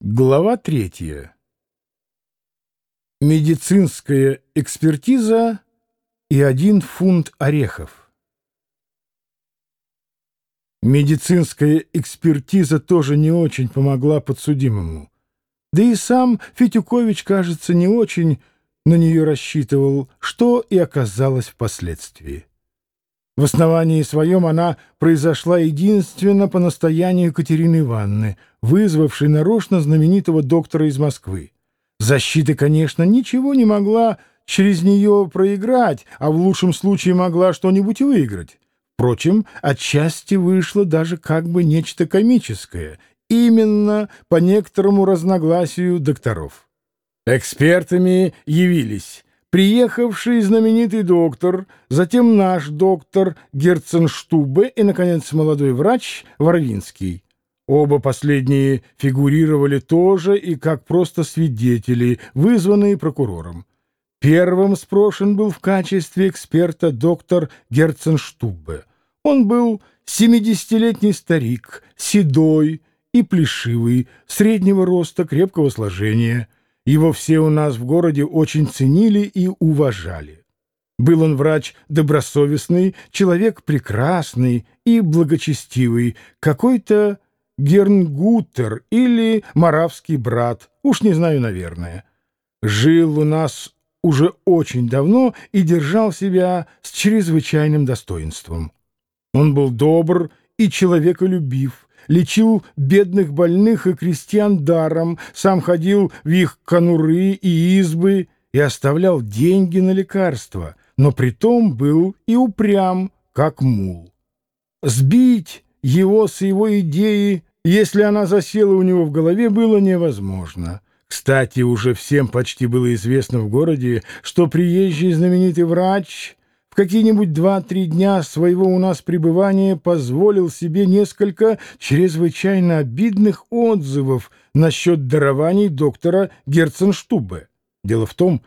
Глава третья. Медицинская экспертиза и один фунт орехов. Медицинская экспертиза тоже не очень помогла подсудимому. Да и сам Фетюкович, кажется, не очень на нее рассчитывал, что и оказалось впоследствии. В основании своем она произошла единственно по настоянию Катерины Ивановны, вызвавшей нарочно знаменитого доктора из Москвы. Защита, конечно, ничего не могла через нее проиграть, а в лучшем случае могла что-нибудь выиграть. Впрочем, отчасти вышло даже как бы нечто комическое, именно по некоторому разногласию докторов. Экспертами явились приехавший знаменитый доктор, затем наш доктор Герценштубе и, наконец, молодой врач Варвинский. Оба последние фигурировали тоже и как просто свидетели, вызванные прокурором. Первым спрошен был в качестве эксперта доктор Герценштубе. Он был семидесятилетний старик, седой и плешивый, среднего роста, крепкого сложения – его все у нас в городе очень ценили и уважали. Был он врач добросовестный, человек прекрасный и благочестивый, какой-то Гернгутер или Моравский брат, уж не знаю, наверное. Жил у нас уже очень давно и держал себя с чрезвычайным достоинством. Он был добр и человеколюбив, лечил бедных больных и крестьян даром, сам ходил в их конуры и избы и оставлял деньги на лекарства, но притом был и упрям, как мул. Сбить его с его идеи, если она засела у него в голове, было невозможно. Кстати, уже всем почти было известно в городе, что приезжий знаменитый врач какие-нибудь два-три дня своего у нас пребывания позволил себе несколько чрезвычайно обидных отзывов насчет дарований доктора Герценштубе. Дело в том,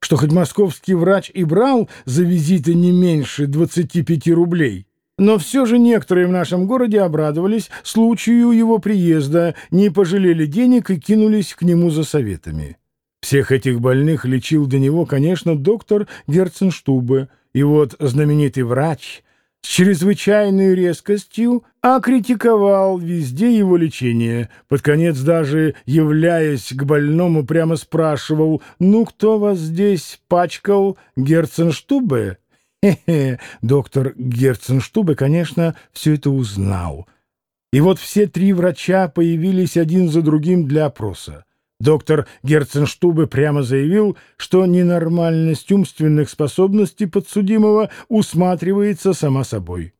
что хоть московский врач и брал за визиты не меньше 25 рублей, но все же некоторые в нашем городе обрадовались случаю его приезда, не пожалели денег и кинулись к нему за советами. Всех этих больных лечил до него, конечно, доктор Герценштубе, и вот знаменитый врач с чрезвычайной резкостью окритиковал везде его лечение. Под конец даже, являясь к больному, прямо спрашивал, «Ну, кто вас здесь пачкал, Герценштубе?» Хе-хе, доктор Герценштубе, конечно, все это узнал. И вот все три врача появились один за другим для опроса. Доктор Герценштубе прямо заявил, что ненормальность умственных способностей подсудимого усматривается сама собой.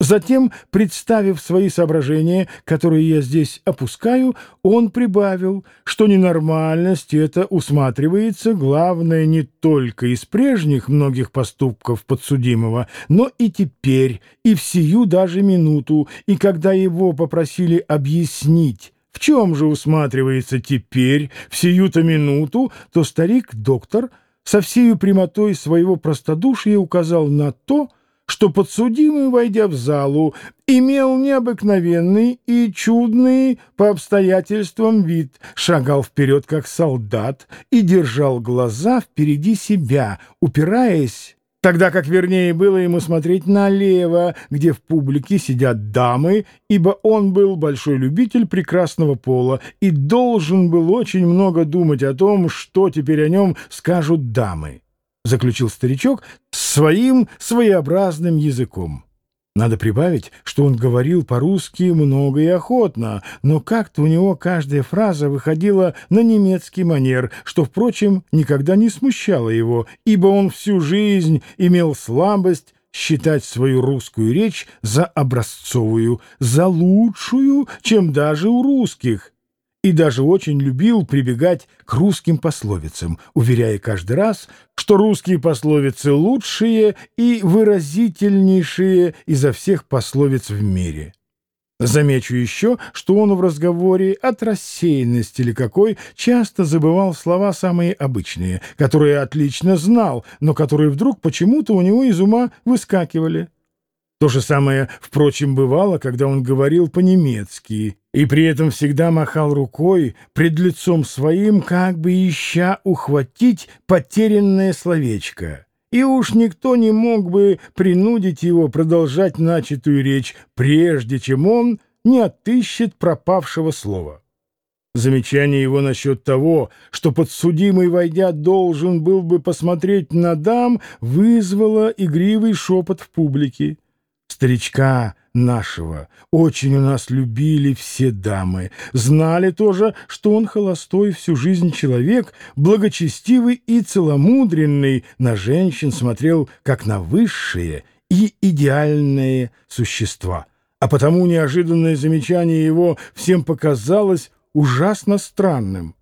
Затем, представив свои соображения, которые я здесь опускаю, он прибавил, что ненормальность это усматривается, главное, не только из прежних многих поступков подсудимого, но и теперь, и в сию даже минуту, и когда его попросили объяснить, в чем же усматривается теперь, в сию-то минуту, то старик-доктор со всей прямотой своего простодушия указал на то, что подсудимый, войдя в залу, имел необыкновенный и чудный по обстоятельствам вид, шагал вперед как солдат и держал глаза впереди себя, упираясь тогда как вернее было ему смотреть налево, где в публике сидят дамы, ибо он был большой любитель прекрасного пола и должен был очень много думать о том, что теперь о нем скажут дамы, — заключил старичок своим своеобразным языком. Надо прибавить, что он говорил по-русски много и охотно, но как-то у него каждая фраза выходила на немецкий манер, что, впрочем, никогда не смущало его, ибо он всю жизнь имел слабость считать свою русскую речь за образцовую, за лучшую, чем даже у русских, и даже очень любил прибегать к русским пословицам, уверяя каждый раз, что русские пословицы лучшие и выразительнейшие изо всех пословиц в мире. Замечу еще, что он в разговоре от рассеянности или какой часто забывал слова самые обычные, которые отлично знал, но которые вдруг почему-то у него из ума выскакивали. То же самое, впрочем, бывало, когда он говорил по-немецки, и при этом всегда махал рукой пред лицом своим, как бы ища ухватить потерянное словечко. И уж никто не мог бы принудить его продолжать начатую речь, прежде чем он не отыщет пропавшего слова. Замечание его насчет того, что подсудимый, войдя, должен был бы посмотреть на дам, вызвало игривый шепот в публике. Старичка нашего очень у нас любили все дамы, знали тоже, что он холостой всю жизнь человек, благочестивый и целомудренный, на женщин смотрел как на высшие и идеальные существа. А потому неожиданное замечание его всем показалось ужасно странным.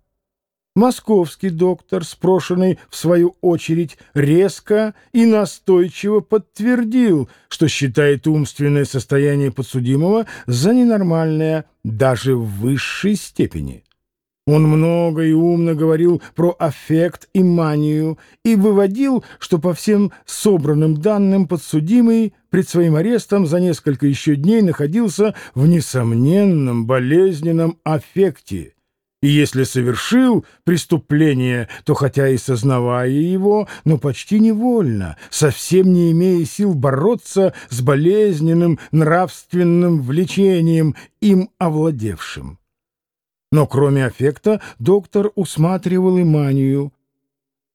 Московский доктор, спрошенный в свою очередь, резко и настойчиво подтвердил, что считает умственное состояние подсудимого за ненормальное даже в высшей степени. Он много и умно говорил про аффект и манию и выводил, что по всем собранным данным подсудимый пред своим арестом за несколько еще дней находился в несомненном болезненном аффекте. И если совершил преступление, то хотя и сознавая его, но почти невольно, совсем не имея сил бороться с болезненным нравственным влечением, им овладевшим. Но кроме аффекта доктор усматривал и манию.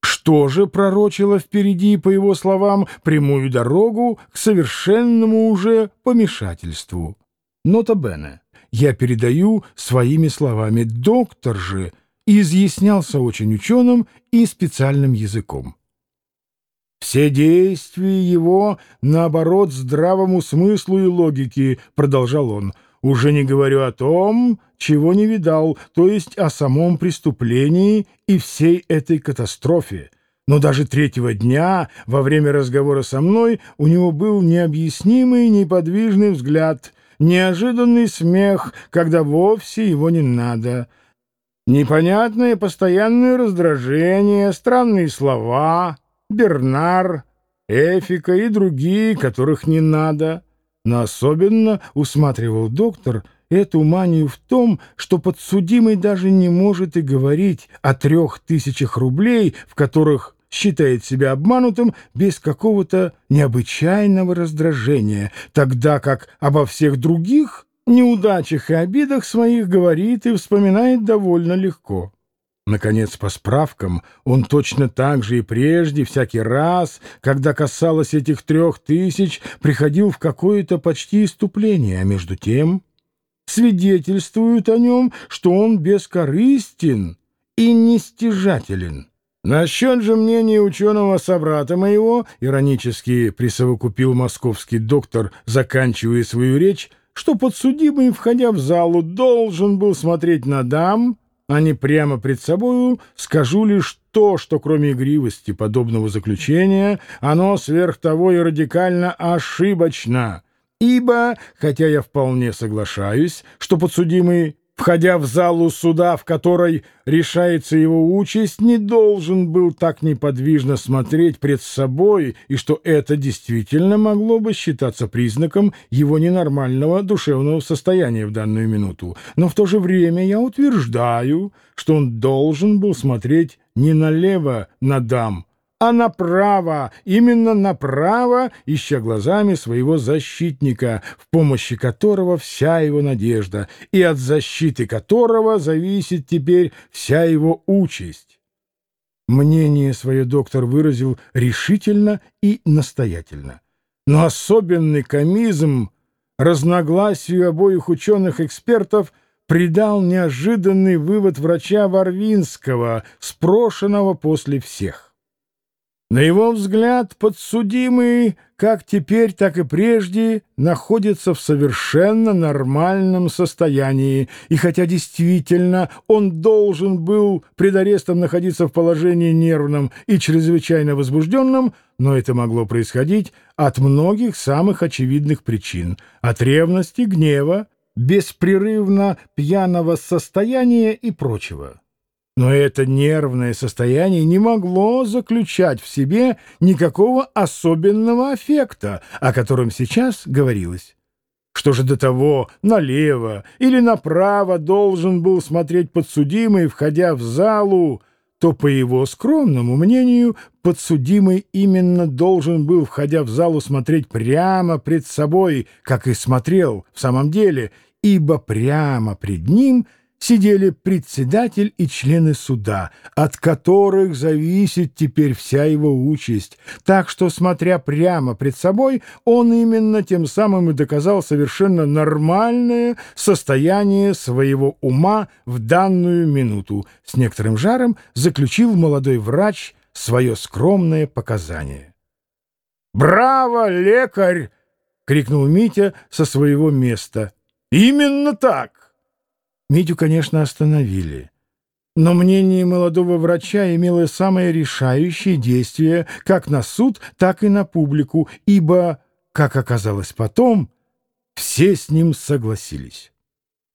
Что же пророчило впереди, по его словам, прямую дорогу к совершенному уже помешательству? Нота Бене. Я передаю своими словами. Доктор же изъяснялся очень ученым и специальным языком. Все действия его, наоборот, здравому смыслу и логике, продолжал он, — уже не говорю о том, чего не видал, то есть о самом преступлении и всей этой катастрофе. Но даже третьего дня, во время разговора со мной, у него был необъяснимый неподвижный взгляд, неожиданный смех, когда вовсе его не надо, непонятное постоянное раздражение, странные слова, Бернар, Эфика и другие, которых не надо — но особенно усматривал доктор эту манию в том, что подсудимый даже не может и говорить о трех тысячах рублей, в которых считает себя обманутым без какого-то необычайного раздражения, тогда как обо всех других неудачах и обидах своих говорит и вспоминает довольно легко. Наконец, по справкам, он точно так же и прежде, всякий раз, когда касалось этих трех тысяч, приходил в какое-то почти иступление, а между тем свидетельствуют о нем, что он бескорыстен и нестяжателен. Насчет же мнения ученого собрата моего, иронически присовокупил московский доктор, заканчивая свою речь, что подсудимый, входя в залу, должен был смотреть на дам, а не прямо пред собою, скажу лишь то, что кроме игривости подобного заключения, оно сверх того и радикально ошибочно. Ибо, хотя я вполне соглашаюсь, что подсудимый входя в залу суда, в которой решается его участь, не должен был так неподвижно смотреть пред собой, и что это действительно могло бы считаться признаком его ненормального душевного состояния в данную минуту. Но в то же время я утверждаю, что он должен был смотреть не налево на дам, а направо, именно направо, ища глазами своего защитника, в помощи которого вся его надежда, и от защиты которого зависит теперь вся его участь. Мнение свое доктор выразил решительно и настоятельно. Но особенный комизм разногласию обоих ученых-экспертов придал неожиданный вывод врача Варвинского, спрошенного после всех. На его взгляд, подсудимый, как теперь, так и прежде, находится в совершенно нормальном состоянии, и хотя действительно он должен был пред арестом находиться в положении нервном и чрезвычайно возбужденном, но это могло происходить от многих самых очевидных причин — от ревности, гнева, беспрерывно пьяного состояния и прочего. Но это нервное состояние не могло заключать в себе никакого особенного аффекта, о котором сейчас говорилось. Что же до того, налево или направо должен был смотреть подсудимый, входя в залу, то, по его скромному мнению, подсудимый именно должен был, входя в залу, смотреть прямо пред собой, как и смотрел в самом деле, ибо прямо пред ним — сидели председатель и члены суда, от которых зависит теперь вся его участь, так что, смотря прямо пред собой, он именно тем самым и доказал совершенно нормальное состояние своего ума в данную минуту, с некоторым жаром заключил молодой врач свое скромное показание. «Браво, лекарь!» — крикнул Митя со своего места. «Именно так!» Митю, конечно, остановили. Но мнение молодого врача имело самое решающее действие как на суд, так и на публику, ибо, как оказалось потом, все с ним согласились.